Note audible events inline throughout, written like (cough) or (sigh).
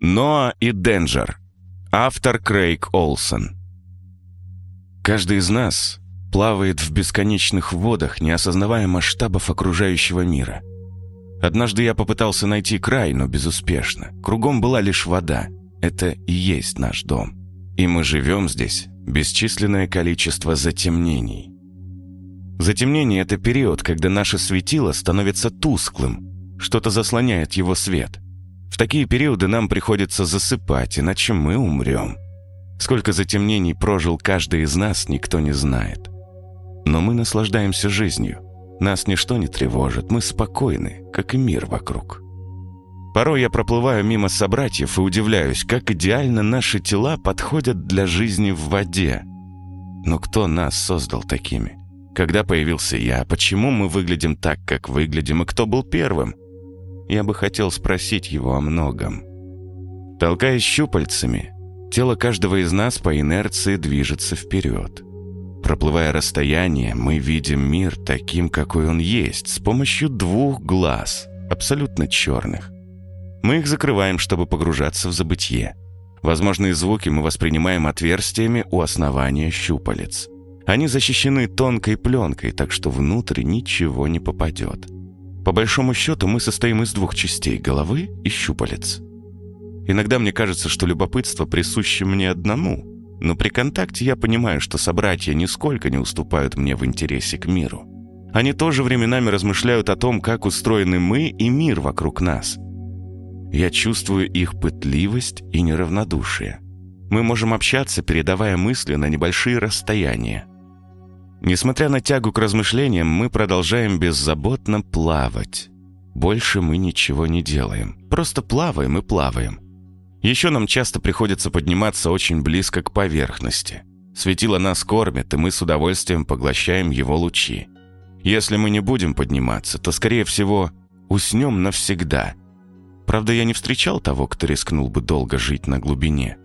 Ноа и Денджер. Автор Крейг Олсон. Каждый из нас плавает в бесконечных водах, не осознавая масштабов окружающего мира. Однажды я попытался найти край, но безуспешно. Кругом была лишь вода. Это и есть наш дом. И мы живем здесь бесчисленное количество затемнений. Затемнение — это период, когда наше светило становится тусклым, что-то заслоняет его свет. Такие периоды нам приходится засыпать, иначе мы умрем. Сколько затемнений прожил каждый из нас, никто не знает. Но мы наслаждаемся жизнью. Нас ничто не тревожит, мы спокойны, как и мир вокруг. Порой я проплываю мимо собратьев и удивляюсь, как идеально наши тела подходят для жизни в воде. Но кто нас создал такими? Когда появился я? Почему мы выглядим так, как выглядим? И кто был первым? Я бы хотел спросить его о многом. Толкаясь щупальцами, тело каждого из нас по инерции движется вперед. Проплывая расстояние, мы видим мир таким, какой он есть, с помощью двух глаз, абсолютно черных. Мы их закрываем, чтобы погружаться в забытье. Возможные звуки мы воспринимаем отверстиями у основания щупалец. Они защищены тонкой пленкой, так что внутрь ничего не попадет. По большому счету мы состоим из двух частей – головы и щупалец. Иногда мне кажется, что любопытство присуще мне одному, но при контакте я понимаю, что собратья нисколько не уступают мне в интересе к миру. Они тоже временами размышляют о том, как устроены мы и мир вокруг нас – я чувствую их пытливость и неравнодушие. Мы можем общаться, передавая мысли на небольшие расстояния. Несмотря на тягу к размышлениям, мы продолжаем беззаботно плавать. Больше мы ничего не делаем. Просто плаваем и плаваем. Еще нам часто приходится подниматься очень близко к поверхности. Светило нас кормит, и мы с удовольствием поглощаем его лучи. Если мы не будем подниматься, то, скорее всего, уснем навсегда – Правда, я не встречал того, кто рискнул бы долго жить на глубине.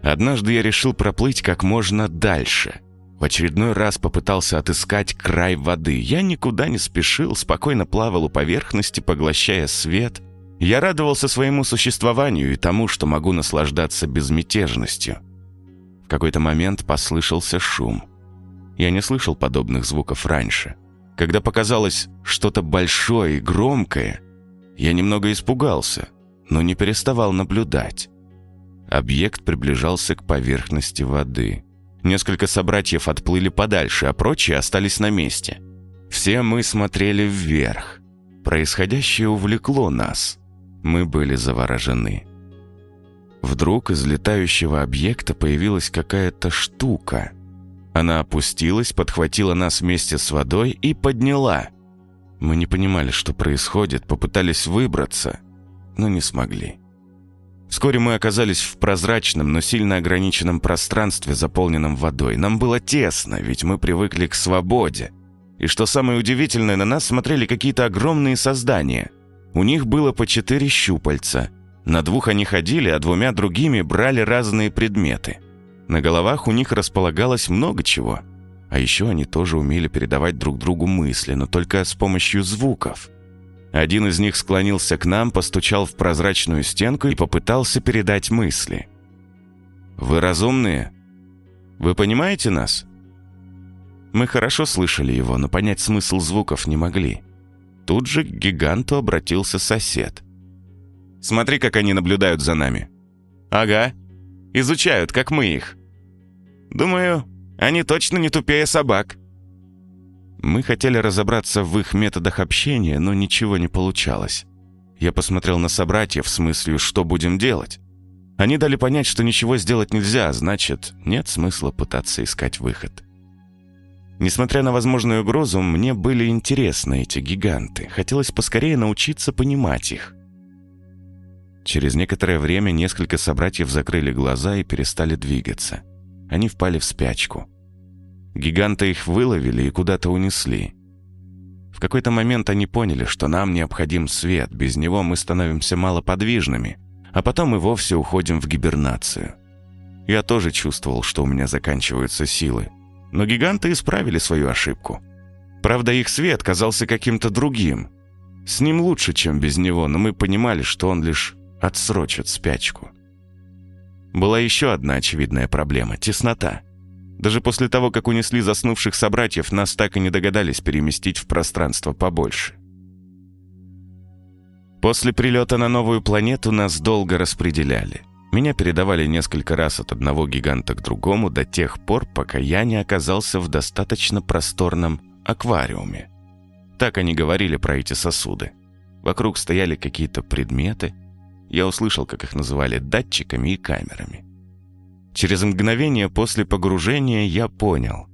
Однажды я решил проплыть как можно дальше. В очередной раз попытался отыскать край воды. Я никуда не спешил, спокойно плавал у поверхности, поглощая свет. Я радовался своему существованию и тому, что могу наслаждаться безмятежностью. В какой-то момент послышался шум. Я не слышал подобных звуков раньше. Когда показалось что-то большое и громкое – я немного испугался, но не переставал наблюдать. Объект приближался к поверхности воды. Несколько собратьев отплыли подальше, а прочие остались на месте. Все мы смотрели вверх. Происходящее увлекло нас. Мы были заворожены. Вдруг из летающего объекта появилась какая-то штука. Она опустилась, подхватила нас вместе с водой и подняла – мы не понимали, что происходит, попытались выбраться, но не смогли. Вскоре мы оказались в прозрачном, но сильно ограниченном пространстве, заполненном водой. Нам было тесно, ведь мы привыкли к свободе. И что самое удивительное, на нас смотрели какие-то огромные создания. У них было по четыре щупальца. На двух они ходили, а двумя другими брали разные предметы. На головах у них располагалось много чего – а еще они тоже умели передавать друг другу мысли, но только с помощью звуков. Один из них склонился к нам, постучал в прозрачную стенку и попытался передать мысли. «Вы разумные? Вы понимаете нас?» Мы хорошо слышали его, но понять смысл звуков не могли. Тут же к гиганту обратился сосед. «Смотри, как они наблюдают за нами». «Ага. Изучают, как мы их». «Думаю, они точно не тупее собак». Мы хотели разобраться в их методах общения, но ничего не получалось. Я посмотрел на собратьев с мыслью, что будем делать. Они дали понять, что ничего сделать нельзя, значит, нет смысла пытаться искать выход. Несмотря на возможную угрозу, мне были интересны эти гиганты. Хотелось поскорее научиться понимать их. Через некоторое время несколько собратьев закрыли глаза и перестали двигаться. Они впали в спячку. Гиганты их выловили и куда-то унесли. В какой-то момент они поняли, что нам необходим свет, без него мы становимся малоподвижными, а потом и вовсе уходим в гибернацию. Я тоже чувствовал, что у меня заканчиваются силы. Но гиганты исправили свою ошибку. Правда, их свет казался каким-то другим. С ним лучше, чем без него, но мы понимали, что он лишь отсрочат спячку. Была еще одна очевидная проблема — теснота. Даже после того, как унесли заснувших собратьев, нас так и не догадались переместить в пространство побольше. После прилета на новую планету нас долго распределяли. Меня передавали несколько раз от одного гиганта к другому до тех пор, пока я не оказался в достаточно просторном аквариуме. Так они говорили про эти сосуды. Вокруг стояли какие-то предметы. Я услышал, как их называли датчиками и камерами. Через мгновение после погружения я понял.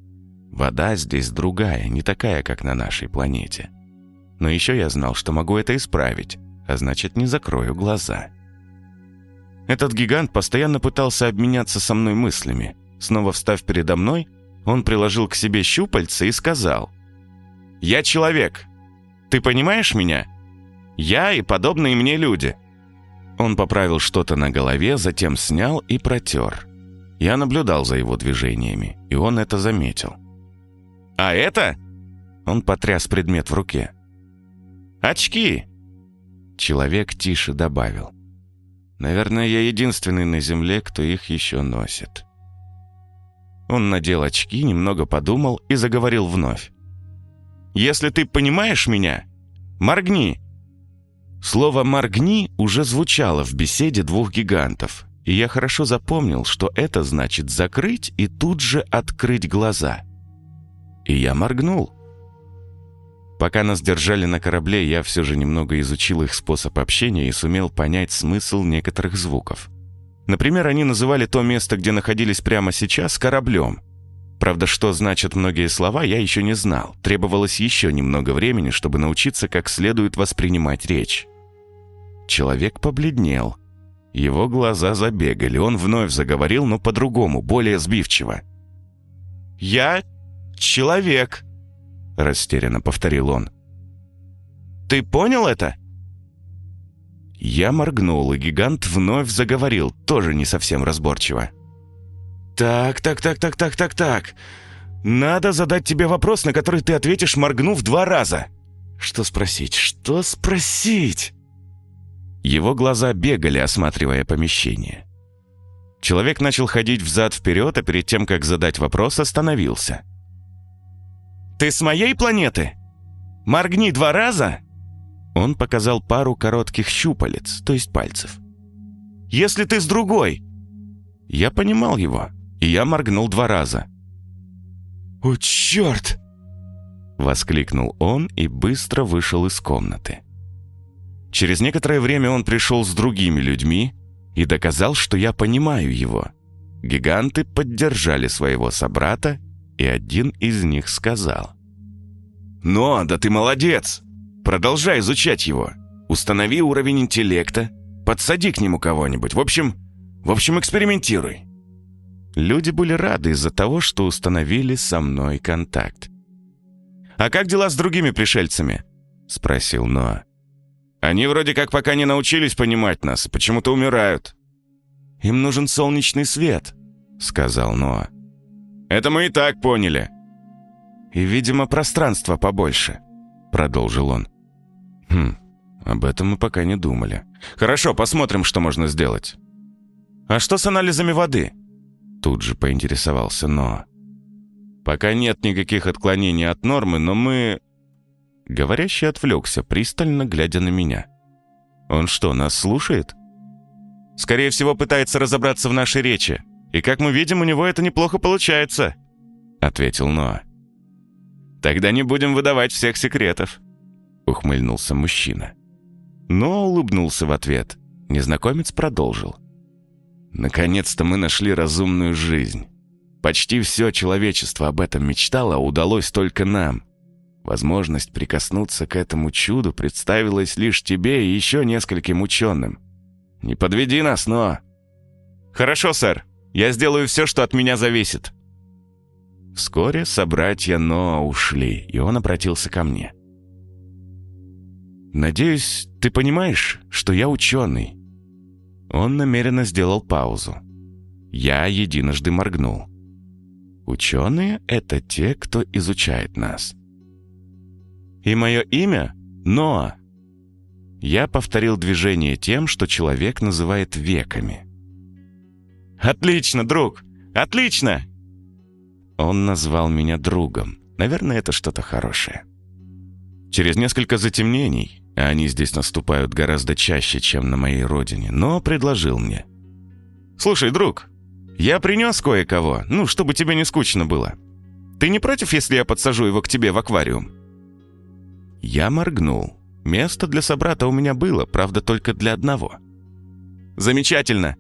Вода здесь другая, не такая, как на нашей планете. Но еще я знал, что могу это исправить, а значит, не закрою глаза. Этот гигант постоянно пытался обменяться со мной мыслями. Снова встав передо мной, он приложил к себе щупальца и сказал. «Я человек. Ты понимаешь меня? Я и подобные мне люди». Он поправил что-то на голове, затем снял и протер. Я наблюдал за его движениями, и он это заметил. «А это?» Он потряс предмет в руке. «Очки!» Человек тише добавил. «Наверное, я единственный на Земле, кто их еще носит». Он надел очки, немного подумал и заговорил вновь. «Если ты понимаешь меня, моргни!» Слово «моргни» уже звучало в беседе двух гигантов, и я хорошо запомнил, что это значит закрыть и тут же открыть глаза. И я моргнул. Пока нас держали на корабле, я все же немного изучил их способ общения и сумел понять смысл некоторых звуков. Например, они называли то место, где находились прямо сейчас, кораблем. Правда, что значат многие слова, я еще не знал. Требовалось еще немного времени, чтобы научиться как следует воспринимать речь. Человек побледнел – его глаза забегали, он вновь заговорил, но по-другому, более сбивчиво. «Я человек», — растерянно повторил он. «Ты понял это?» Я моргнул, и гигант вновь заговорил, тоже не совсем разборчиво. «Так, так, так, так, так, так, так. Надо задать тебе вопрос, на который ты ответишь, моргнув два раза. Что спросить? Что спросить?» Его глаза бегали, осматривая помещение. Человек начал ходить взад-вперед, а перед тем, как задать вопрос, остановился. «Ты с моей планеты? Моргни два раза!» Он показал пару коротких щупалец, то есть пальцев. «Если ты с другой!» Я понимал его, и я моргнул два раза. «О, черт!» Воскликнул он и быстро вышел из комнаты. Через некоторое время он пришел с другими людьми и доказал, что я понимаю его. Гиганты поддержали своего собрата, и один из них сказал. «Но, да ты молодец! Продолжай изучать его. Установи уровень интеллекта, подсади к нему кого-нибудь. В общем, в общем, экспериментируй». Люди были рады из-за того, что установили со мной контакт. «А как дела с другими пришельцами?» — спросил Ноа. Они вроде как пока не научились понимать нас, почему-то умирают». «Им нужен солнечный свет», — сказал Ноа. «Это мы и так поняли». «И, видимо, пространство побольше», — продолжил он. «Хм, об этом мы пока не думали. Хорошо, посмотрим, что можно сделать». «А что с анализами воды?» Тут же поинтересовался Ноа. «Пока нет никаких отклонений от нормы, но мы Говорящий отвлекся, пристально глядя на меня. «Он что, нас слушает?» «Скорее всего, пытается разобраться в нашей речи. И, как мы видим, у него это неплохо получается», — ответил Ноа. «Тогда не будем выдавать всех секретов», — ухмыльнулся мужчина. Но улыбнулся в ответ. Незнакомец продолжил. «Наконец-то мы нашли разумную жизнь. Почти все человечество об этом мечтало, удалось только нам. Возможность прикоснуться к этому чуду представилась лишь тебе и еще нескольким ученым. Не подведи нас, но... Хорошо, сэр. Я сделаю все, что от меня зависит. Вскоре собратья Ноа ушли, и он обратился ко мне. «Надеюсь, ты понимаешь, что я ученый?» Он намеренно сделал паузу. Я единожды моргнул. «Ученые — это те, кто изучает нас. И мое имя — Ноа. Я повторил движение тем, что человек называет веками. «Отлично, друг! Отлично!» Он назвал меня другом. Наверное, это что-то хорошее. Через несколько затемнений, а они здесь наступают гораздо чаще, чем на моей родине, но предложил мне. «Слушай, друг, я принес кое-кого, ну, чтобы тебе не скучно было. Ты не против, если я подсажу его к тебе в аквариум?» Я моргнул. Место для собрата у меня было, правда, только для одного. «Замечательно!»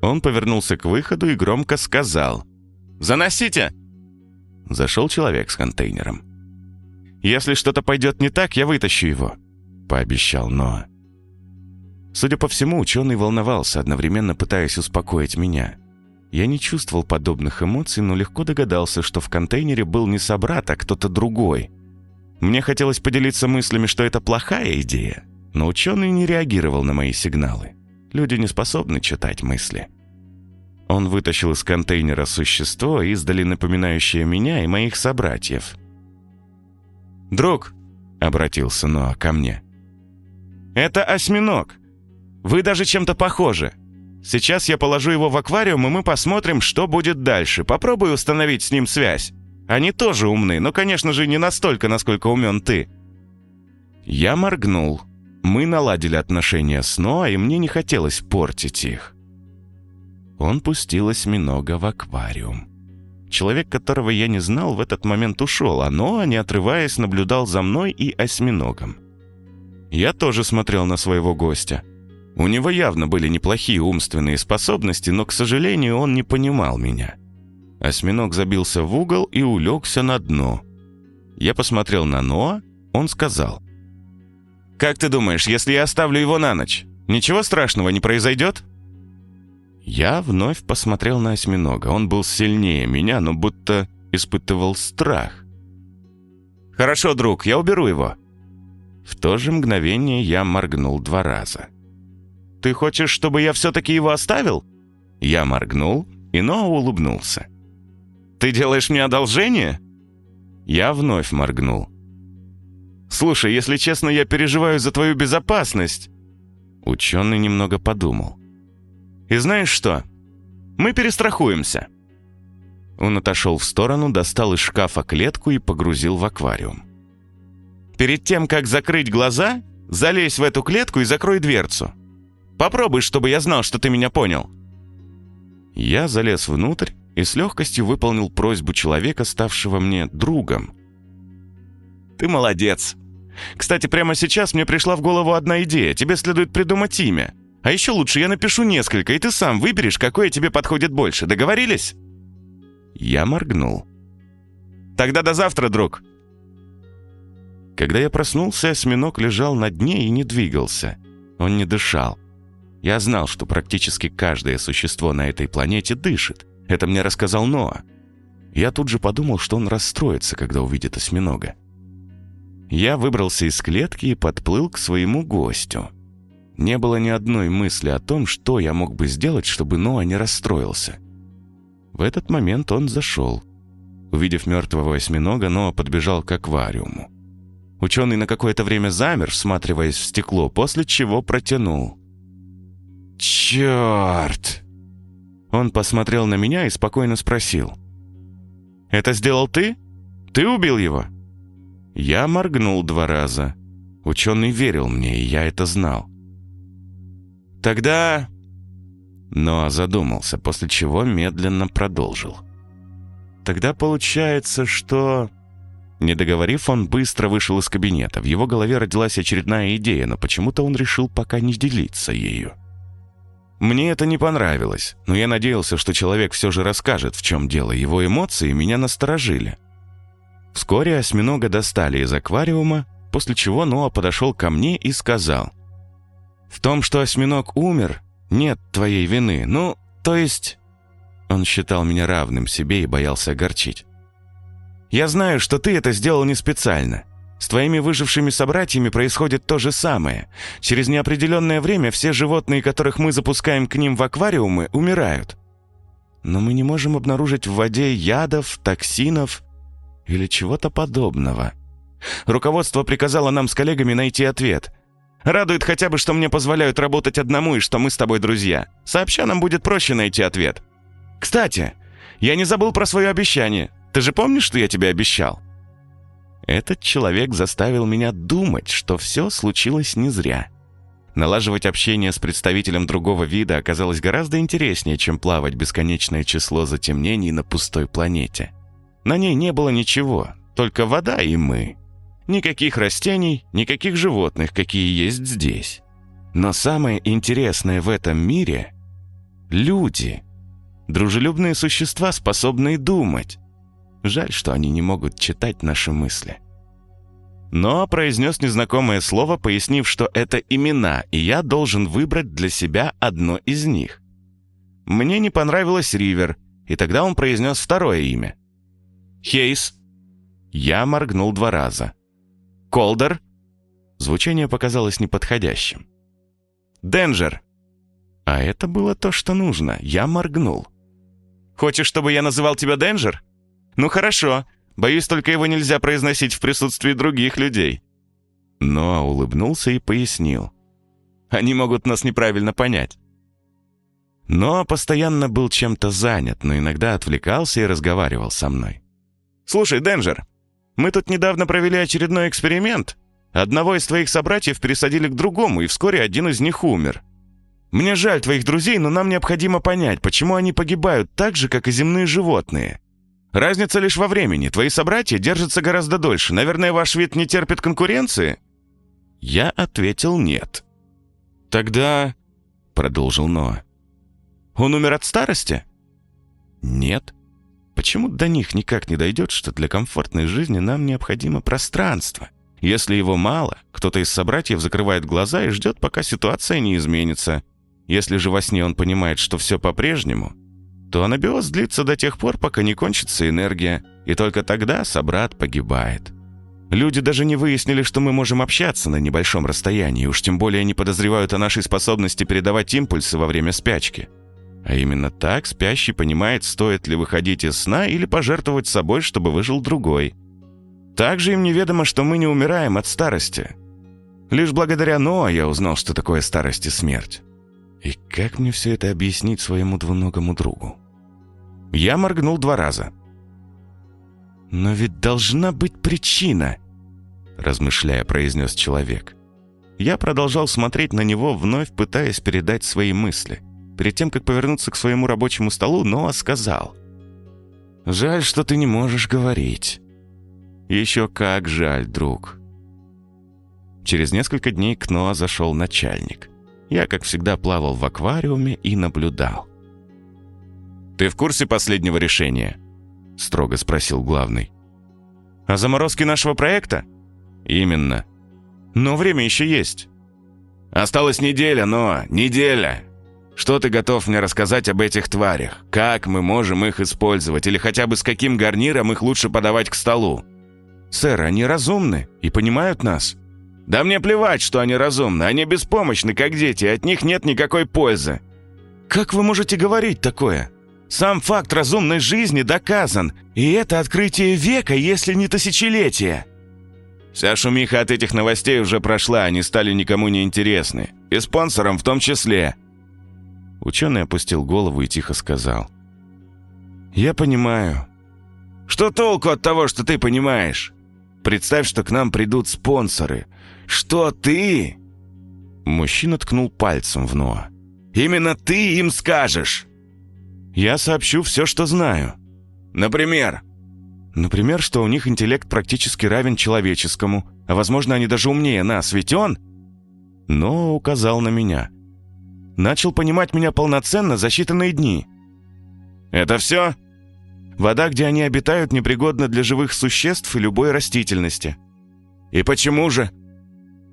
Он повернулся к выходу и громко сказал. «Заносите!» Зашел человек с контейнером. «Если что-то пойдет не так, я вытащу его», — пообещал Ноа. Судя по всему, ученый волновался, одновременно пытаясь успокоить меня. Я не чувствовал подобных эмоций, но легко догадался, что в контейнере был не собрат, а кто-то другой. Мне хотелось поделиться мыслями, что это плохая идея, но ученый не реагировал на мои сигналы. Люди не способны читать мысли. Он вытащил из контейнера существо, издали напоминающее меня и моих собратьев. «Друг», — обратился Ноа ко мне, — «это осьминог. Вы даже чем-то похожи. Сейчас я положу его в аквариум, и мы посмотрим, что будет дальше. Попробуй установить с ним связь. Они тоже умны, но, конечно же, не настолько, насколько умен ты». Я моргнул. Мы наладили отношения с Ноа, и мне не хотелось портить их. Он пустил осьминога в аквариум. Человек, которого я не знал, в этот момент ушел, а Ноа, не отрываясь, наблюдал за мной и осьминогом. Я тоже смотрел на своего гостя. У него явно были неплохие умственные способности, но, к сожалению, он не понимал меня. Осьминог забился в угол и улегся на дно. Я посмотрел на Ноа, он сказал. «Как ты думаешь, если я оставлю его на ночь, ничего страшного не произойдет?» Я вновь посмотрел на осьминога. Он был сильнее меня, но будто испытывал страх. «Хорошо, друг, я уберу его». В то же мгновение я моргнул два раза. «Ты хочешь, чтобы я все-таки его оставил?» Я моргнул, и Ноа улыбнулся. «Ты делаешь мне одолжение?» Я вновь моргнул. «Слушай, если честно, я переживаю за твою безопасность». Ученый немного подумал. «И знаешь что? Мы перестрахуемся». Он отошел в сторону, достал из шкафа клетку и погрузил в аквариум. «Перед тем, как закрыть глаза, залезь в эту клетку и закрой дверцу. Попробуй, чтобы я знал, что ты меня понял». Я залез внутрь и с легкостью выполнил просьбу человека, ставшего мне другом. «Ты молодец. Кстати, прямо сейчас мне пришла в голову одна идея. Тебе следует придумать имя. А еще лучше я напишу несколько, и ты сам выберешь, какое тебе подходит больше. Договорились?» Я моргнул. «Тогда до завтра, друг!» Когда я проснулся, осьминог лежал на дне и не двигался. Он не дышал. Я знал, что практически каждое существо на этой планете дышит. Это мне рассказал Ноа. Я тут же подумал, что он расстроится, когда увидит осьминога. Я выбрался из клетки и подплыл к своему гостю. Не было ни одной мысли о том, что я мог бы сделать, чтобы Ноа не расстроился. В этот момент он зашел. Увидев мертвого осьминога, Ноа подбежал к аквариуму. Ученый на какое-то время замер, всматриваясь в стекло, после чего протянул. «Черт!» Он посмотрел на меня и спокойно спросил. «Это сделал ты? Ты убил его?» Я моргнул два раза. Ученый верил мне, и я это знал. Тогда... Но задумался, после чего медленно продолжил. Тогда получается, что... Не договорив, он быстро вышел из кабинета. В его голове родилась очередная идея, но почему-то он решил пока не делиться ею. Мне это не понравилось, но я надеялся, что человек все же расскажет, в чем дело. Его эмоции меня насторожили. Вскоре осьминога достали из аквариума, после чего Ноа подошел ко мне и сказал — в том, что осьминог умер, нет твоей вины. Ну, то есть...» Он считал меня равным себе и боялся огорчить. «Я знаю, что ты это сделал не специально. С твоими выжившими собратьями происходит то же самое. Через неопределенное время все животные, которых мы запускаем к ним в аквариумы, умирают. Но мы не можем обнаружить в воде ядов, токсинов или чего-то подобного. Руководство приказало нам с коллегами найти ответ — Радует хотя бы, что мне позволяют работать одному и что мы с тобой друзья. Сообща нам будет проще найти ответ. Кстати, я не забыл про свое обещание. Ты же помнишь, что я тебе обещал?» Этот человек заставил меня думать, что все случилось не зря. Налаживать общение с представителем другого вида оказалось гораздо интереснее, чем плавать бесконечное число затемнений на пустой планете. На ней не было ничего, только вода и мы. Никаких растений, никаких животных, какие есть здесь. Но самое интересное в этом мире — люди. Дружелюбные существа, способные думать. Жаль, что они не могут читать наши мысли. Но произнес незнакомое слово, пояснив, что это имена, и я должен выбрать для себя одно из них. Мне не понравилось Ривер, и тогда он произнес второе имя. Хейс. Я моргнул два раза. Колдер. Звучание показалось неподходящим. Денджер. А это было то, что нужно. Я моргнул. Хочешь, чтобы я называл тебя Денджер? Ну хорошо. Боюсь, только его нельзя произносить в присутствии других людей. Но улыбнулся и пояснил. Они могут нас неправильно понять. Но постоянно был чем-то занят, но иногда отвлекался и разговаривал со мной. «Слушай, Денджер, мы тут недавно провели очередной эксперимент. Одного из твоих собратьев пересадили к другому, и вскоре один из них умер. Мне жаль твоих друзей, но нам необходимо понять, почему они погибают так же, как и земные животные. Разница лишь во времени. Твои собратья держатся гораздо дольше. Наверное, ваш вид не терпит конкуренции?» Я ответил «нет». «Тогда...» — продолжил Ноа. «Он умер от старости?» «Нет». Почему до них никак не дойдет, что для комфортной жизни нам необходимо пространство? Если его мало, кто-то из собратьев закрывает глаза и ждет, пока ситуация не изменится. Если же во сне он понимает, что все по-прежнему, то анабиоз длится до тех пор, пока не кончится энергия, и только тогда собрат погибает. Люди даже не выяснили, что мы можем общаться на небольшом расстоянии, уж тем более не подозревают о нашей способности передавать импульсы во время спячки. А именно так спящий понимает, стоит ли выходить из сна или пожертвовать собой, чтобы выжил другой. Также им неведомо, что мы не умираем от старости. Лишь благодаря Ноа я узнал, что такое старость и смерть. И как мне все это объяснить своему двуногому другу? Я моргнул два раза. «Но ведь должна быть причина», — размышляя, произнес человек. Я продолжал смотреть на него, вновь пытаясь передать свои мысли. Перед тем, как повернуться к своему рабочему столу, Ноа сказал. «Жаль, что ты не можешь говорить». «Еще как жаль, друг». Через несколько дней к Ноа зашел начальник. Я, как всегда, плавал в аквариуме и наблюдал. «Ты в курсе последнего решения?» — строго спросил главный. «О заморозке нашего проекта?» «Именно. Но время еще есть». «Осталась неделя, но неделя!» Что ты готов мне рассказать об этих тварях? Как мы можем их использовать? Или хотя бы с каким гарниром их лучше подавать к столу? Сэр, они разумны и понимают нас. Да мне плевать, что они разумны. Они беспомощны, как дети, от них нет никакой пользы. Как вы можете говорить такое? Сам факт разумной жизни доказан, и это открытие века, если не тысячелетия. Вся шумиха от этих новостей уже прошла, они стали никому не интересны. И спонсорам в том числе. Ученый опустил голову и тихо сказал. «Я понимаю». «Что толку от того, что ты понимаешь? Представь, что к нам придут спонсоры. Что ты?» Мужчина ткнул пальцем в Ноа. «Именно ты им скажешь!» «Я сообщу все, что знаю». «Например?» «Например, что у них интеллект практически равен человеческому, а возможно, они даже умнее нас, ведь он...» Но указал на меня. «Начал понимать меня полноценно за считанные дни». «Это все?» Вода, где они обитают, непригодна для живых существ и любой растительности. И почему же?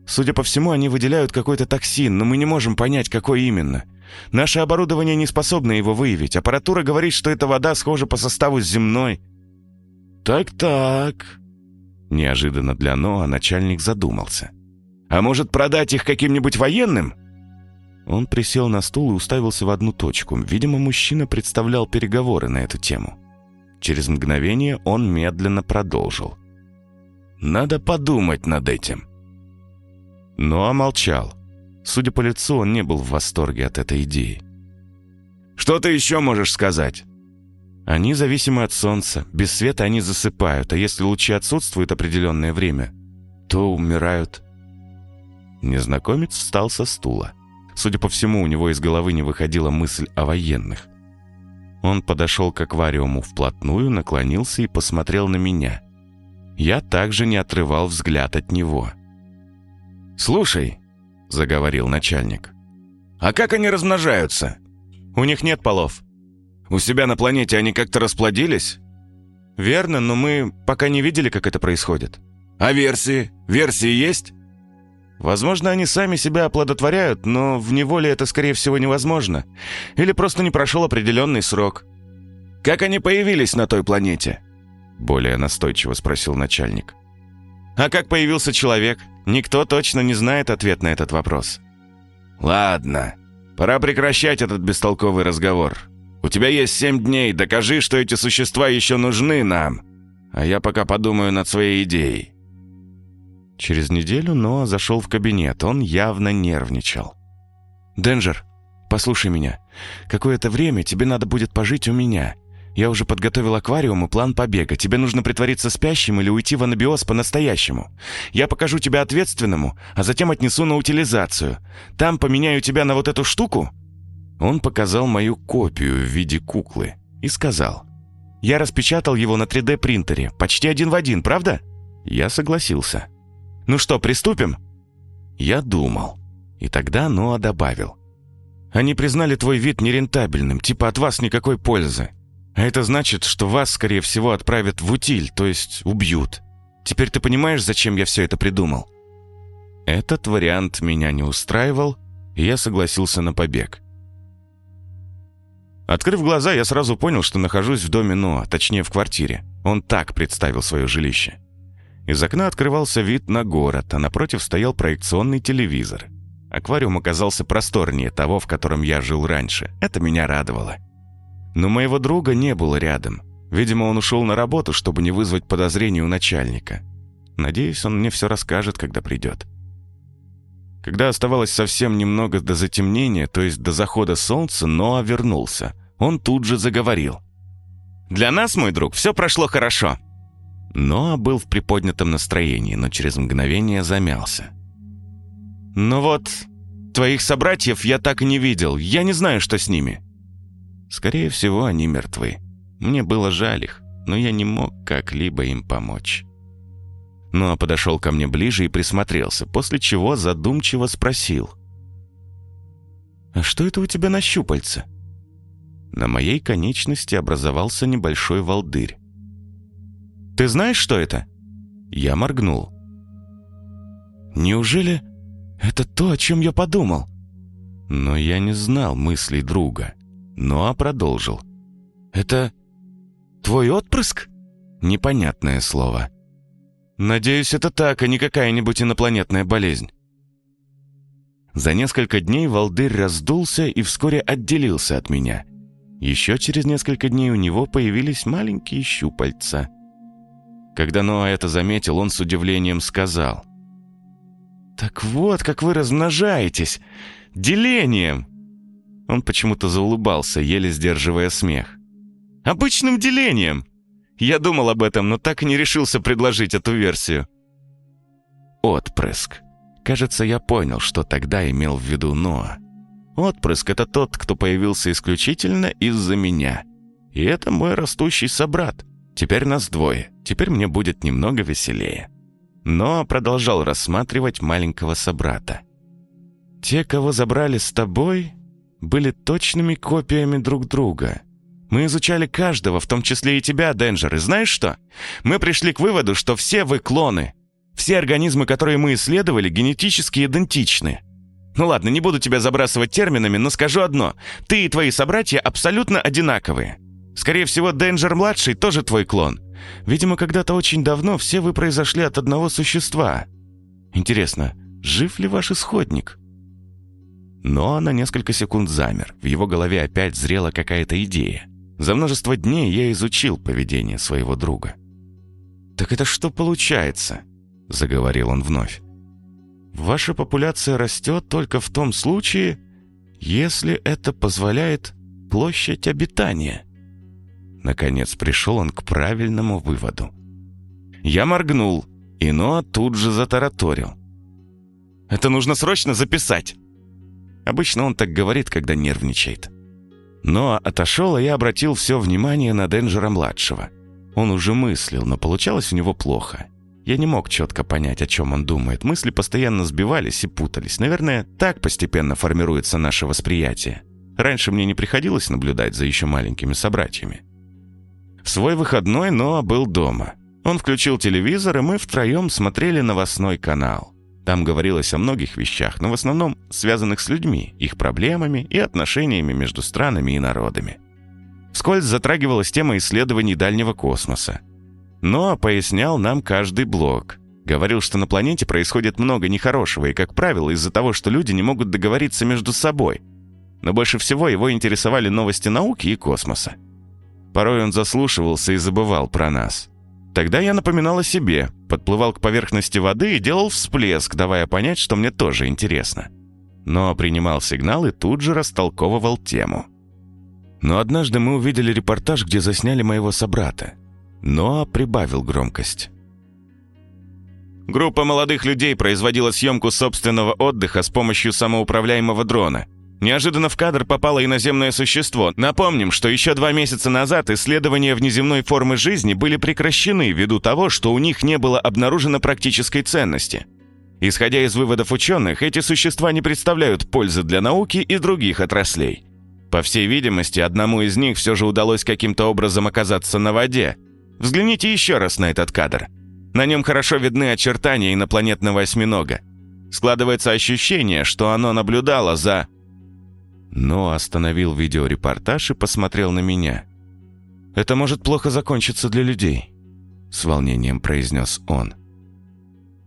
Судя по всему, они выделяют какой-то токсин, но мы не можем понять, какой именно. Наше оборудование не способно его выявить. Аппаратура говорит, что эта вода схожа по составу с земной. Так-так. Неожиданно для Ноа начальник задумался. А может, продать их каким-нибудь военным? Он присел на стул и уставился в одну точку. Видимо, мужчина представлял переговоры на эту тему. Через мгновение он медленно продолжил. «Надо подумать над этим». Но молчал. Судя по лицу, он не был в восторге от этой идеи. «Что ты еще можешь сказать?» Они зависимы от солнца. Без света они засыпают, а если лучи отсутствуют определенное время, то умирают. Незнакомец встал со стула. Судя по всему, у него из головы не выходила мысль о военных. Он подошел к аквариуму вплотную, наклонился и посмотрел на меня. Я также не отрывал взгляд от него. «Слушай», — заговорил начальник, — «а как они размножаются?» «У них нет полов», у себя на планете они как-то расплодились?» «Верно, но мы пока не видели, как это происходит». «А версии? Версии есть?» «Возможно, они сами себя оплодотворяют, но в неволе это, скорее всего, невозможно. Или просто не прошел определенный срок». «Как они появились на той планете?» Более настойчиво спросил начальник. «А как появился человек? Никто точно не знает ответ на этот вопрос». «Ладно, пора прекращать этот бестолковый разговор. У тебя есть семь дней, докажи, что эти существа еще нужны нам. А я пока подумаю над своей идеей». Через неделю Ноа зашел в кабинет. Он явно нервничал. «Денджер, послушай меня. Какое-то время тебе надо будет пожить у меня. Я уже подготовил аквариум и план побега. Тебе нужно притвориться спящим или уйти в анабиоз по-настоящему. Я покажу тебя ответственному, а затем отнесу на утилизацию. Там поменяю тебя на вот эту штуку, он показал мою копию в виде куклы и сказал. «Я распечатал его на 3D-принтере, почти один в один, правда?» Я согласился. «Ну что, приступим?» Я думал. И тогда Ноа добавил. «Они признали твой вид нерентабельным, типа от вас никакой пользы. А это значит, что вас, скорее всего, отправят в утиль, то есть убьют. Теперь ты понимаешь, зачем я все это придумал?» Этот вариант меня не устраивал, и я согласился на побег. Открыв глаза, я сразу понял, что нахожусь в доме Ноа, точнее в квартире. Он так представил свое жилище. Из окна открывался вид на город, а напротив стоял проекционный телевизор. Аквариум оказался просторнее того, в котором я жил раньше. Это меня радовало. Но моего друга не было рядом. Видимо, он ушел на работу, чтобы не вызвать подозрений у начальника. Надеюсь, он мне все расскажет, когда придет. Когда оставалось совсем немного до затемнения, то есть до захода солнца, Ноа вернулся. Он тут же заговорил. «Для нас, мой друг, все прошло хорошо». Ноа был в приподнятом настроении, но через мгновение замялся. «Ну вот, твоих собратьев я так и не видел. Я не знаю, что с ними». «Скорее всего, они мертвы. Мне было жаль их, но я не мог как-либо им помочь». Но подошел ко мне ближе и присмотрелся, после чего задумчиво спросил. «А что это у тебя на щупальце?» На моей конечности образовался небольшой волдырь. «Ты знаешь, что это?» Я моргнул. «Неужели это то, о чем я подумал?» Но я не знал мыслей друга. Ну а продолжил. «Это твой отпрыск?» Непонятное слово. Надеюсь, это так, а не какая-нибудь инопланетная болезнь. За несколько дней волдырь раздулся и вскоре отделился от меня. Еще через несколько дней у него появились маленькие щупальца. Когда Ноа это заметил, он с удивлением сказал. «Так вот, как вы размножаетесь! Делением!» Он почему-то заулыбался, еле сдерживая смех. «Обычным делением! Я думал об этом, но так и не решился предложить эту версию. Отпрыск. Кажется, я понял, что тогда имел в виду Ноа. Отпрыск — это тот, кто появился исключительно из-за меня. И это мой растущий собрат. Теперь нас двое. Теперь мне будет немного веселее. Но продолжал рассматривать маленького собрата. Те, кого забрали с тобой, были точными копиями друг друга — мы изучали каждого, в том числе и тебя, Денджер, и знаешь что? Мы пришли к выводу, что все вы клоны. Все организмы, которые мы исследовали, генетически идентичны. Ну ладно, не буду тебя забрасывать терминами, но скажу одно. Ты и твои собратья абсолютно одинаковые. Скорее всего, Денджер-младший тоже твой клон. Видимо, когда-то очень давно все вы произошли от одного существа. Интересно, жив ли ваш исходник? Но на несколько секунд замер. В его голове опять зрела какая-то идея. За множество дней я изучил поведение своего друга. «Так это что получается?» — заговорил он вновь. Ваша популяция растет только в том случае, если это позволяет площадь обитания. Наконец пришел он к правильному выводу. Я моргнул, и Ноа тут же затараторил. «Это нужно срочно записать!» Обычно он так говорит, когда нервничает. Ноа отошел, и я обратил все внимание на Денджера-младшего. Он уже мыслил, но получалось у него плохо. Я не мог четко понять, о чем он думает. Мысли постоянно сбивались и путались. Наверное, так постепенно формируется наше восприятие. Раньше мне не приходилось наблюдать за еще маленькими собратьями. В свой выходной Ноа был дома. Он включил телевизор, и мы втроем смотрели новостной канал. Там говорилось о многих вещах, но в основном связанных с людьми, их проблемами и отношениями между странами и народами. Вскользь затрагивалась тема исследований дальнего космоса. Но пояснял нам каждый блок. Говорил, что на планете происходит много нехорошего, и, как правило, из-за того, что люди не могут договориться между собой. Но больше всего его интересовали новости науки и космоса. Порой он заслушивался и забывал про нас. Тогда я напоминал о себе, подплывал к поверхности воды и делал всплеск, давая понять, что мне тоже интересно. Но принимал сигнал и тут же растолковывал тему. Но однажды мы увидели репортаж, где засняли моего собрата. Но прибавил громкость. Группа молодых людей производила съемку собственного отдыха с помощью самоуправляемого дрона – Неожиданно в кадр попало иноземное существо. Напомним, что еще два месяца назад исследования внеземной формы жизни были прекращены ввиду того, что у них не было обнаружено практической ценности. Исходя из выводов ученых, эти существа не представляют пользы для науки и других отраслей. По всей видимости, одному из них все же удалось каким-то образом оказаться на воде. Взгляните еще раз на этот кадр. На нем хорошо видны очертания инопланетного осьминога. Складывается ощущение, что оно наблюдало за но остановил видеорепортаж и посмотрел на меня. «Это может плохо закончиться для людей», — с волнением произнес он.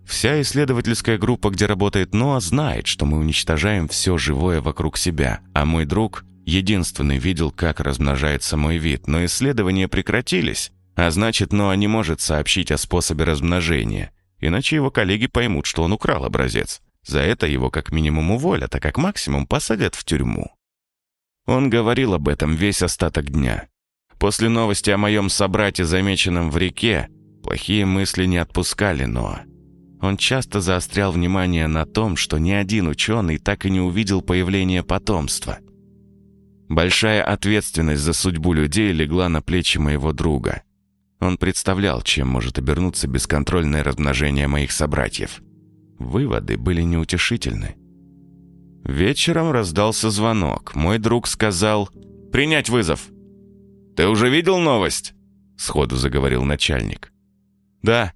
«Вся исследовательская группа, где работает Ноа, знает, что мы уничтожаем все живое вокруг себя, а мой друг единственный видел, как размножается мой вид, но исследования прекратились, а значит, Ноа не может сообщить о способе размножения, иначе его коллеги поймут, что он украл образец. За это его как минимум уволят, а как максимум посадят в тюрьму. Он говорил об этом весь остаток дня. После новости о моем собрате, замеченном в реке, плохие мысли не отпускали но Он часто заострял внимание на том, что ни один ученый так и не увидел появление потомства. Большая ответственность за судьбу людей легла на плечи моего друга. Он представлял, чем может обернуться бесконтрольное размножение моих собратьев. Выводы были неутешительны. Вечером раздался звонок. Мой друг сказал «Принять вызов». «Ты уже видел новость?» Сходу заговорил начальник. «Да.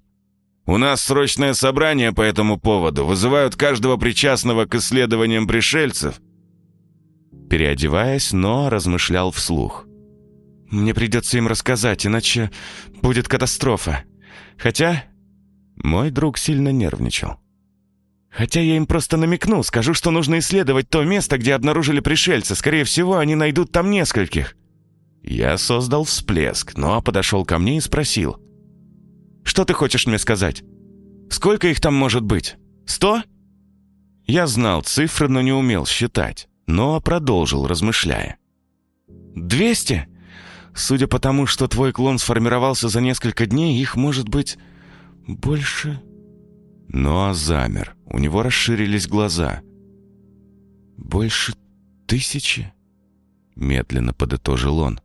У нас срочное собрание по этому поводу. Вызывают каждого причастного к исследованиям пришельцев». Переодеваясь, но размышлял вслух. «Мне придется им рассказать, иначе будет катастрофа. Хотя...» Мой друг сильно нервничал. Хотя я им просто намекну, скажу, что нужно исследовать то место, где обнаружили пришельцы. Скорее всего, они найдут там нескольких. Я создал всплеск, но подошел ко мне и спросил. «Что ты хочешь мне сказать? Сколько их там может быть? Сто?» Я знал цифры, но не умел считать, но продолжил, размышляя. «Двести? Судя по тому, что твой клон сформировался за несколько дней, их может быть больше...» Но замер. У него расширились глаза. «Больше тысячи?» Медленно подытожил он.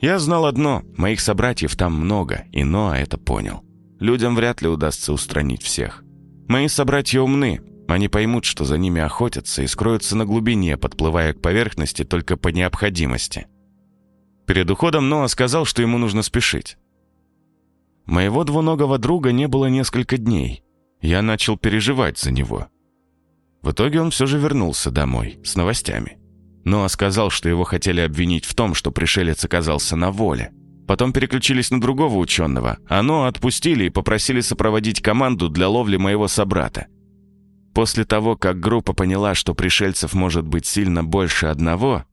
Я знал одно. Моих собратьев там много, и Ноа это понял. Людям вряд ли удастся устранить всех. Мои собратья умны. Они поймут, что за ними охотятся и скроются на глубине, подплывая к поверхности только по необходимости. Перед уходом Ноа сказал, что ему нужно спешить. Моего двуногого друга не было несколько дней. Я начал переживать за него. В итоге он все же вернулся домой с новостями. Но сказал, что его хотели обвинить в том, что пришелец оказался на воле. Потом переключились на другого ученого, а Ноа отпустили и попросили сопроводить команду для ловли моего собрата. После того, как группа поняла, что пришельцев может быть сильно больше одного,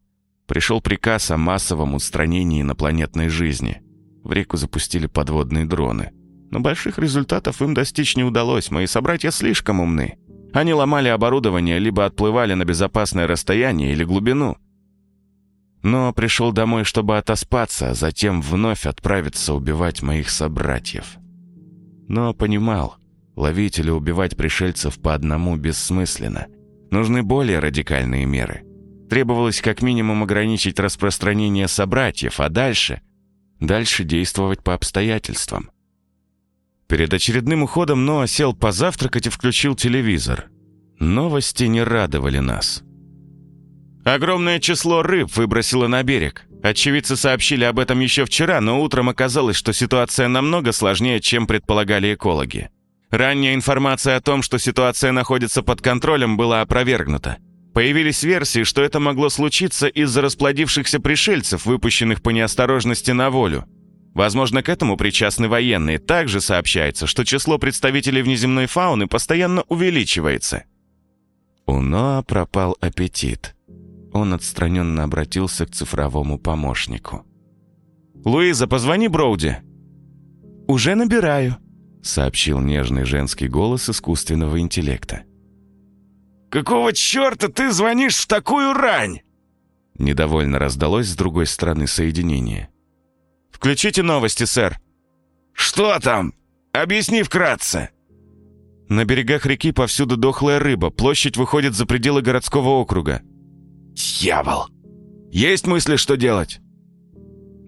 пришел приказ о массовом устранении инопланетной жизни – в реку запустили подводные дроны. Но больших результатов им достичь не удалось, мои собратья слишком умны. Они ломали оборудование, либо отплывали на безопасное расстояние или глубину. Но пришел домой, чтобы отоспаться, а затем вновь отправиться убивать моих собратьев. Но понимал, ловить или убивать пришельцев по одному бессмысленно. Нужны более радикальные меры. Требовалось как минимум ограничить распространение собратьев, а дальше... Дальше действовать по обстоятельствам. Перед очередным уходом Ноа сел позавтракать и включил телевизор. Новости не радовали нас. Огромное число рыб выбросило на берег. Очевидцы сообщили об этом еще вчера, но утром оказалось, что ситуация намного сложнее, чем предполагали экологи. Ранняя информация о том, что ситуация находится под контролем, была опровергнута. Появились версии, что это могло случиться из-за расплодившихся пришельцев, выпущенных по неосторожности на волю. Возможно, к этому причастны военные. Также сообщается, что число представителей внеземной фауны постоянно увеличивается. У Ноа пропал аппетит. Он отстраненно обратился к цифровому помощнику. «Луиза, позвони Броуди!» «Уже набираю», — сообщил нежный женский голос искусственного интеллекта. «Какого черта ты звонишь в такую рань?» Недовольно раздалось с другой стороны соединения. «Включите новости, сэр». «Что там? Объясни вкратце». На берегах реки повсюду дохлая рыба, площадь выходит за пределы городского округа. «Дьявол! Есть мысли, что делать?»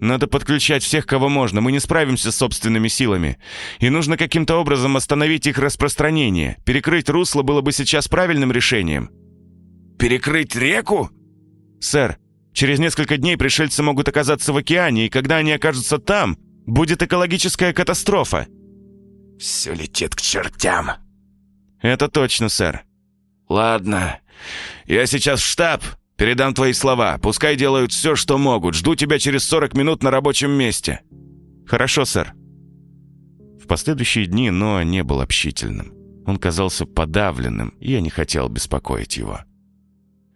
«Надо подключать всех, кого можно, мы не справимся с собственными силами. И нужно каким-то образом остановить их распространение. Перекрыть русло было бы сейчас правильным решением». «Перекрыть реку?» «Сэр, через несколько дней пришельцы могут оказаться в океане, и когда они окажутся там, будет экологическая катастрофа». «Все летит к чертям». «Это точно, сэр». «Ладно, я сейчас в штаб. Передам твои слова. Пускай делают все, что могут. Жду тебя через 40 минут на рабочем месте». «Хорошо, сэр». В последующие дни Ноа не был общительным. Он казался подавленным, и я не хотел беспокоить его.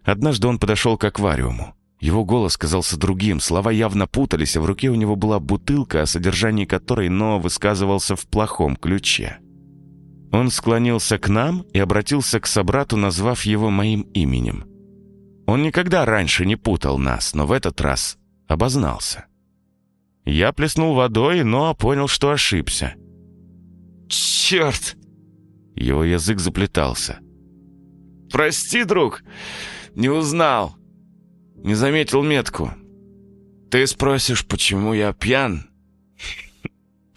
Однажды он подошел к аквариуму. Его голос казался другим, слова явно путались, а в руке у него была бутылка, о содержании которой Ноа высказывался в плохом ключе. Он склонился к нам и обратился к собрату, назвав его моим именем. Он никогда раньше не путал нас, но в этот раз обознался. Я плеснул водой, но понял, что ошибся. «Черт!» Его язык заплетался. «Прости, друг, не узнал. Не заметил метку. Ты спросишь, почему я пьян?»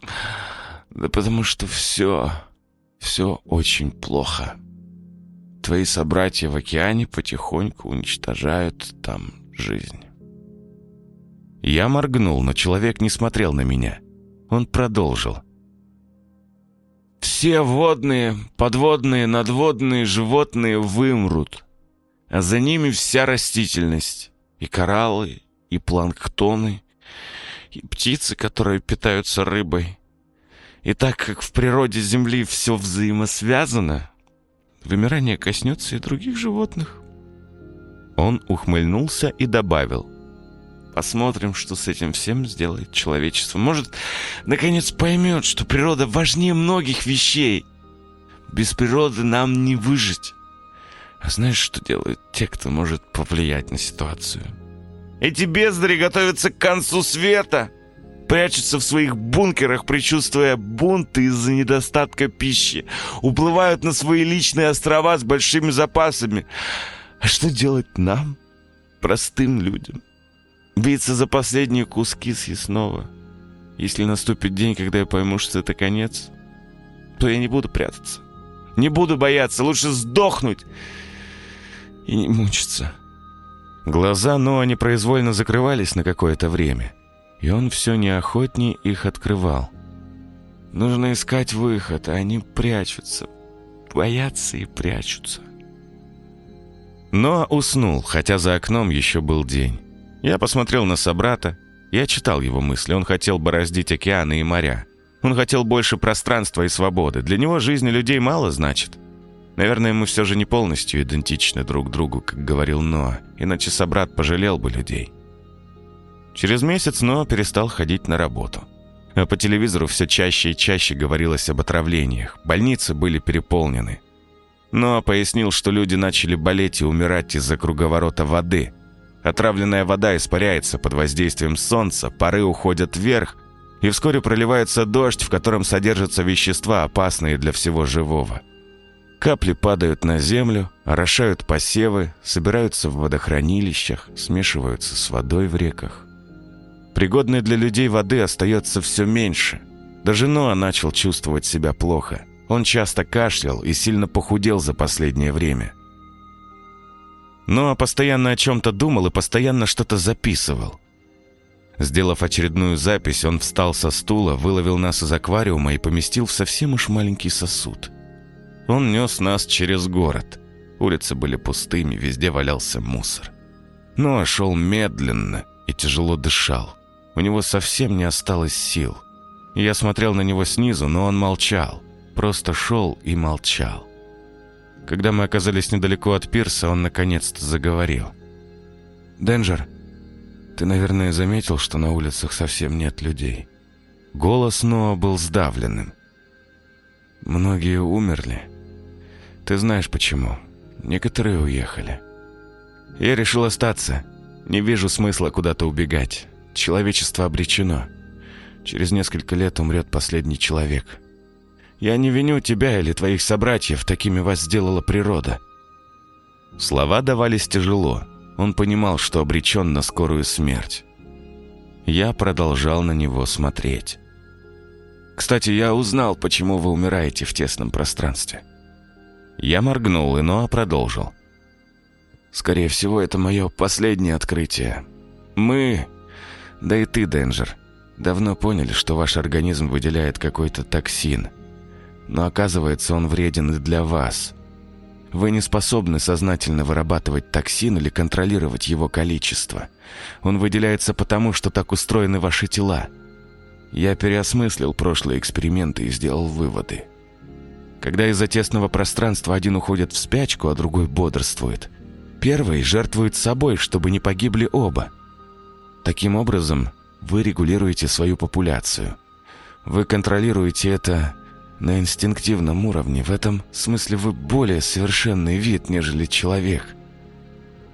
(laughs) «Да потому что все, все очень плохо». Твои собратья в океане потихоньку уничтожают там жизнь. Я моргнул, но человек не смотрел на меня. Он продолжил. Все водные, подводные, надводные животные вымрут, а за ними вся растительность. И кораллы, и планктоны, и птицы, которые питаются рыбой. И так как в природе Земли все взаимосвязано, Вымирание коснется и других животных. Он ухмыльнулся и добавил. Посмотрим, что с этим всем сделает человечество. Может, наконец поймет, что природа важнее многих вещей. Без природы нам не выжить. А знаешь, что делают те, кто может повлиять на ситуацию? Эти бездари готовятся к концу света прячутся в своих бункерах, предчувствуя бунты из-за недостатка пищи, уплывают на свои личные острова с большими запасами. А что делать нам, простым людям? Биться за последние куски съестного. Если наступит день, когда я пойму, что это конец, то я не буду прятаться. Не буду бояться, лучше сдохнуть и не мучиться. Глаза Ноа непроизвольно закрывались на какое-то время — и он все неохотнее их открывал. Нужно искать выход, а они прячутся. Боятся и прячутся. Но уснул, хотя за окном еще был день. Я посмотрел на собрата. Я читал его мысли. Он хотел бороздить океаны и моря. Он хотел больше пространства и свободы. Для него жизни людей мало значит. Наверное, мы все же не полностью идентичны друг другу, как говорил Ноа, иначе собрат пожалел бы людей. Через месяц Ноа перестал ходить на работу. А по телевизору все чаще и чаще говорилось об отравлениях. Больницы были переполнены. Но пояснил, что люди начали болеть и умирать из-за круговорота воды. Отравленная вода испаряется под воздействием солнца, пары уходят вверх, и вскоре проливается дождь, в котором содержатся вещества, опасные для всего живого. Капли падают на землю, орошают посевы, собираются в водохранилищах, смешиваются с водой в реках. Пригодной для людей воды остается все меньше. Даже Ноа начал чувствовать себя плохо. Он часто кашлял и сильно похудел за последнее время. Ноа постоянно о чем-то думал и постоянно что-то записывал. Сделав очередную запись, он встал со стула, выловил нас из аквариума и поместил в совсем уж маленький сосуд – он нес нас через город. Улицы были пустыми, везде валялся мусор. Но ну, шел медленно и тяжело дышал. У него совсем не осталось сил. Я смотрел на него снизу, но он молчал. Просто шел и молчал. Когда мы оказались недалеко от пирса, он наконец-то заговорил. «Денджер, ты, наверное, заметил, что на улицах совсем нет людей?» Голос Ноа был сдавленным. «Многие умерли. Ты знаешь почему. Некоторые уехали. Я решил остаться. Не вижу смысла куда-то убегать. Человечество обречено. Через несколько лет умрет последний человек. Я не виню тебя или твоих собратьев, такими вас сделала природа. Слова давались тяжело. Он понимал, что обречен на скорую смерть. Я продолжал на него смотреть. «Кстати, я узнал, почему вы умираете в тесном пространстве». Я моргнул, и Ноа продолжил. «Скорее всего, это мое последнее открытие. Мы, да и ты, Денджер, давно поняли, что ваш организм выделяет какой-то токсин. Но оказывается, он вреден и для вас. Вы не способны сознательно вырабатывать токсин или контролировать его количество. Он выделяется потому, что так устроены ваши тела. Я переосмыслил прошлые эксперименты и сделал выводы. Когда из-за тесного пространства один уходит в спячку, а другой бодрствует. Первый жертвует собой, чтобы не погибли оба. Таким образом, вы регулируете свою популяцию. Вы контролируете это на инстинктивном уровне. В этом смысле вы более совершенный вид, нежели человек.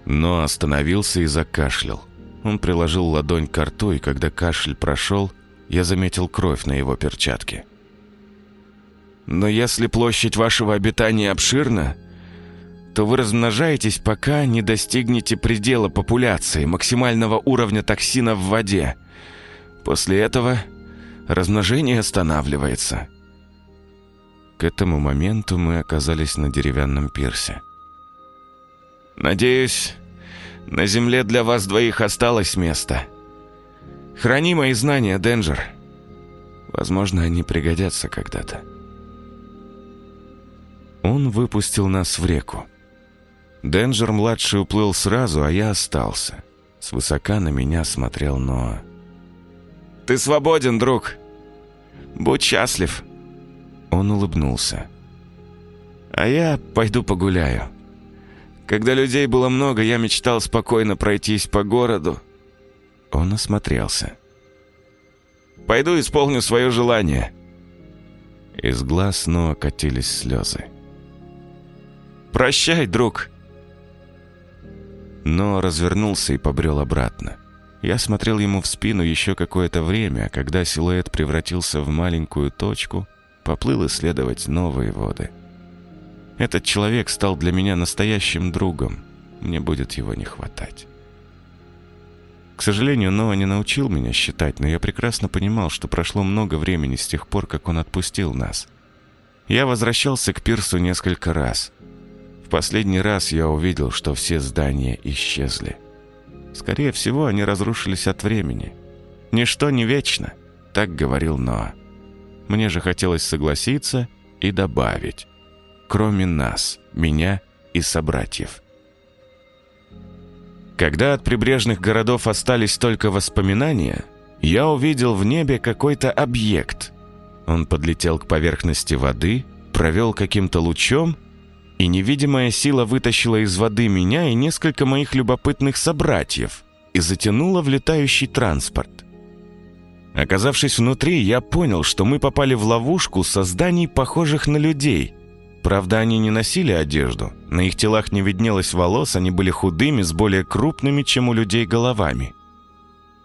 Но остановился и закашлял. Он приложил ладонь к рту, и когда кашель прошел, я заметил кровь на его перчатке. Но если площадь вашего обитания обширна, то вы размножаетесь, пока не достигнете предела популяции, максимального уровня токсина в воде. После этого размножение останавливается. К этому моменту мы оказались на деревянном пирсе. «Надеюсь, на земле для вас двоих осталось место. Храни мои знания, Денджер. Возможно, они пригодятся когда-то». Он выпустил нас в реку. Денджер-младший уплыл сразу, а я остался. Свысока на меня смотрел Ноа. «Ты свободен, друг! Будь счастлив!» Он улыбнулся. «А я пойду погуляю. Когда людей было много, я мечтал спокойно пройтись по городу». Он осмотрелся. «Пойду исполню свое желание». Из глаз Ноа катились слезы. Прощай, друг!» Но развернулся и побрел обратно. Я смотрел ему в спину еще какое-то время, а когда силуэт превратился в маленькую точку, поплыл исследовать новые воды. Этот человек стал для меня настоящим другом. Мне будет его не хватать. К сожалению, Ноа не научил меня считать, но я прекрасно понимал, что прошло много времени с тех пор, как он отпустил нас. Я возвращался к пирсу несколько раз — последний раз я увидел, что все здания исчезли. Скорее всего, они разрушились от времени. Ничто не вечно, так говорил Ноа. Мне же хотелось согласиться и добавить. Кроме нас, меня и собратьев. Когда от прибрежных городов остались только воспоминания, я увидел в небе какой-то объект. Он подлетел к поверхности воды, провел каким-то лучом и невидимая сила вытащила из воды меня и несколько моих любопытных собратьев и затянула в летающий транспорт. Оказавшись внутри, я понял, что мы попали в ловушку созданий, похожих на людей. Правда, они не носили одежду, на их телах не виднелось волос, они были худыми, с более крупными, чем у людей, головами.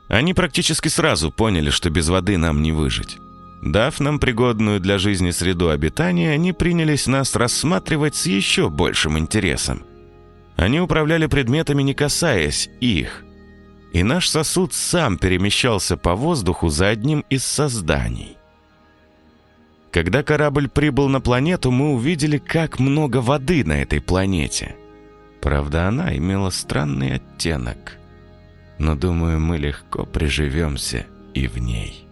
Они практически сразу поняли, что без воды нам не выжить. Дав нам пригодную для жизни среду обитания, они принялись нас рассматривать с еще большим интересом. Они управляли предметами, не касаясь их. И наш сосуд сам перемещался по воздуху за одним из созданий. Когда корабль прибыл на планету, мы увидели, как много воды на этой планете. Правда, она имела странный оттенок. Но, думаю, мы легко приживемся и в ней.